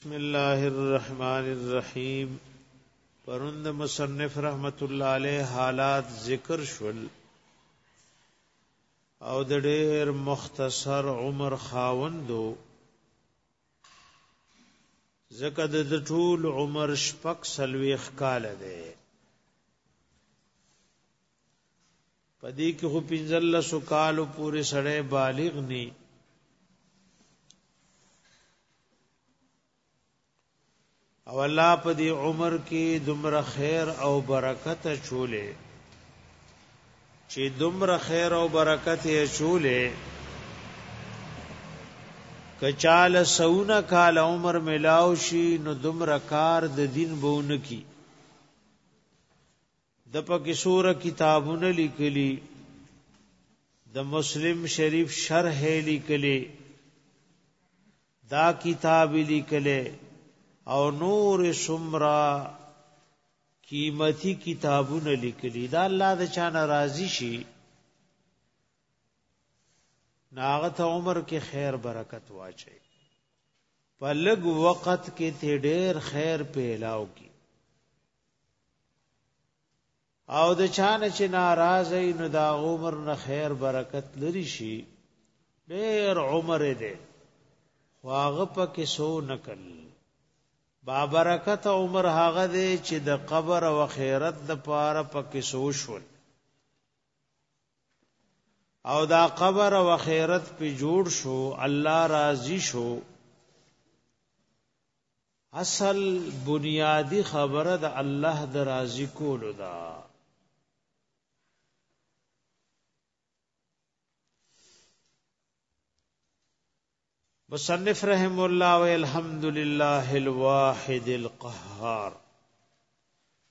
بسم الله الرحمن الرحیم پروند مصنف رحمت الله علیه حالات ذکر شول او د ډېر مختصر عمر خاوندو زکه د ټول عمر شپک سلويخ کال دی په دې کې خو پنځلس کالو پورې سړی بالغ ني او الله په دې عمر کې دومره خیر او برکت چولې چې دومره خیر او برکت یې چولې کچال سونه کال عمر ملاو شي نو دومره کار د دین بونه کی د پکې سوره کتابونه لیکلي د مسلم شریف شرح لیکلي دا کتاب لیکلي او نور سمرا قیمتي کتابونه لیکلي دا الله د چا ناراضي شي ناغت عمر کې خیر برکت واچي په لګ وخت کې ته ډېر خیر پیلاو کی او د چان چې ناراض نو دا عمر نه خیر برکت لري شي ډېر عمر دې واغه پکې سو نکل با برکت عمر هغه دې چې د قبر او خیرت د پاره پکې سو شول او دا قبر او خیرت په جوړ شو الله راضي شو اصل بنیادی خبره د الله د راضی کولو ده مصنف رحم الله و الحمد لله الواحد القهار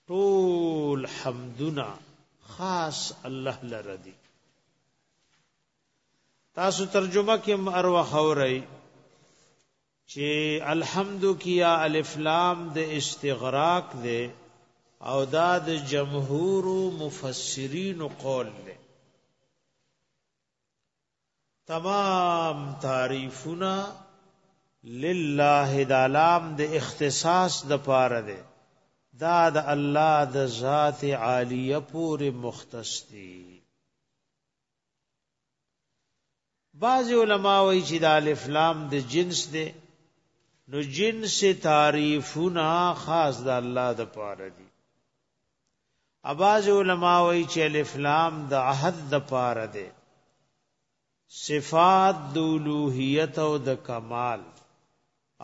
طول حمدنا خاص الله لردی تاسو ترجمه کې اروا خورئ چه الحمد کیا الف لام د استغراق ده او دا د جمهور مفسرین قول ده تمام تعریفنا لله د لام د اختصاص د پاره ده دا د الله د ذات عالیه پورې مختص دي بعض علما وایي چې د الف لام د جنس دی نو جنس تعریفونه خاص د الله د پاره دي اباز علما وایي چې الف لام د عهد د پاره دی صفات د الوهیت او د کمال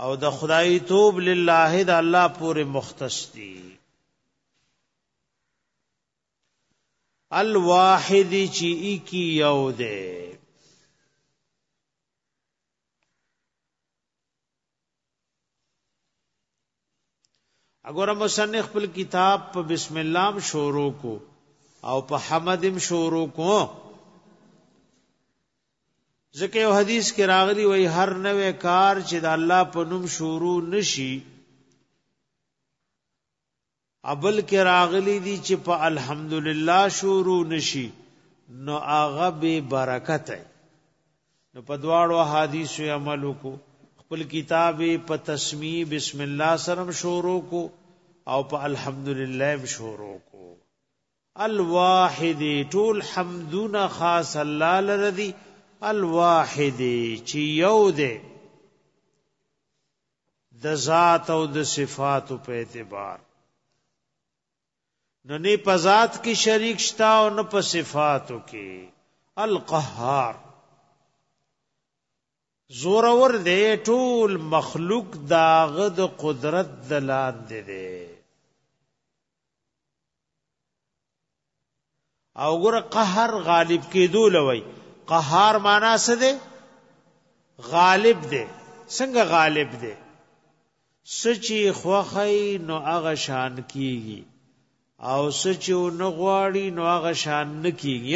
او د خدای توب لله د الله پورې مختص دي الواحد چی ای کی یو ده اگر مصنف خپل کتاب په بسم الله شروع کو او په حمدم شروع کو ځکه یو حدیث کې راغلی وای هر نوې کار چې د الله په نوم شروع نشي ابل کې راغلي دي چې په الحمدلله شروع نشي نو هغه به برکت دی نو په دواړو حدیثو عمل وکړو خپل کتاب په تسمی بسم الله سره شروع کو او په الحمدلله شروع کو الواحد ټول حمدنا خاص الله لرضی الواحد چې یو دی د ذات او د صفات په اعتبار نو نه په ذات کې شریک شتا او نه په صفاتو کې القهار زور ور دې ټول مخلوق داغه د قدرت دلان دې دې او ګره قهر غالب کېدو لوي قهار معنا څه دی غالب دی څنګه غالب دی سچي خوخی نو هغه شان کیږي او سچو نه غواړي نو هغه شان نه کیږي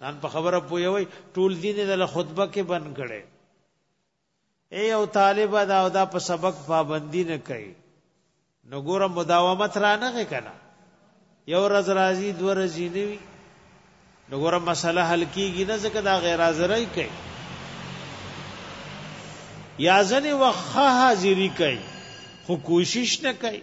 ځان په خبره پویوي ټول دین د خطبه کې بن کړي اے او طالب دا او دا په سبق پابندی نه کوي نو ګوره مداومت را نه کنا یو ورځ راځي دو ورځ نه وي نو ګوره مسله حل کیږي نه ځکه دا غیر حاضرای کوي یا ځنې وخه حاضری کوي خو کوشش نه کوي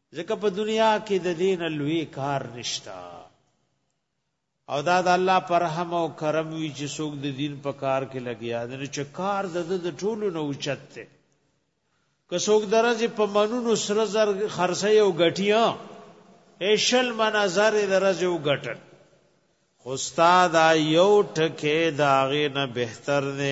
ځکه په دنیا کې د دین لوی کار نشتا او دا د الله پر رحم او کرم وی چې څوک د دین په کار کې لګیا دی نو چې کار د د ټولو نه اوچت دی که څوک درځي په منونو سره زر خرڅه یو غټیا ایشل منظر درځي او غټل استاد یو ټکه داغه نه بهتر نه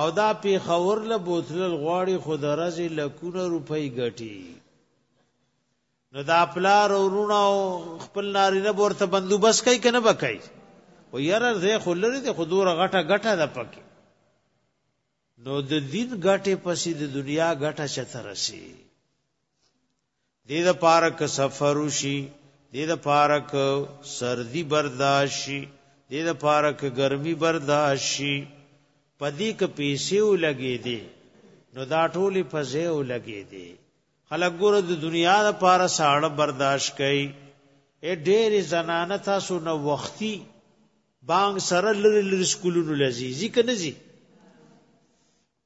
او دا پیښور له بوتلل غواړي خو د رزي لکونه روپۍ ګټي نو دا پلار ورونه خپل نارینه ورته بندوبس کوي کنه بکای و یاره زه خو لري د خدور غټه غټه د پکې نو د دین غټه پسې د دنیا غټه چترسي دې د پاره ک سفر وشي دې د پاره ک سردی برداشت شي دې د پاره ک ګرمي برداشت شي پدې ک پیسې ولګې دي نو دا ټولې فزې ولګې دي خلک ګور د دنیا د پاره ساړه برداشت کوي اے ډېری زنانه تاسو نو وختي بانګ سره لری لری سکولونو لذیذی کنه زی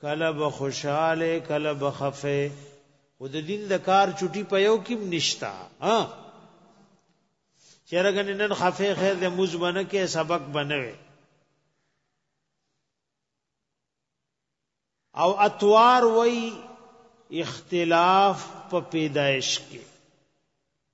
کله به خوشاله کله به خفه او د دین د کار چټي په یو کې نشتا ها چرګن نن خفه خیر د موز بنه کې سبق بنوي او اتوار وای اختلاف په پیدایش کې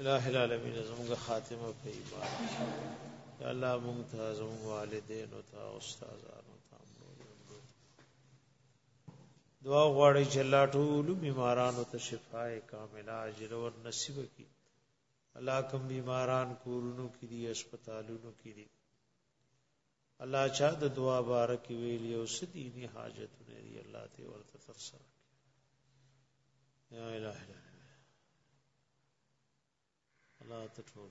الہ العالمین زموږ خاتمه په ایمان یا الله موږ ته زموږ والدین او استادانو ته امر دعا غواړي چې الله ټول بیمارانو ته شفای کامله اجر او نصیب کړي الله کوم بیماران کورونو کې دي هسپتالونو کې دي الله چا د دعا بارک ویل یو سديني حاجتونه دي الله ته ورته تر سره یا الہ الا الله ته ټول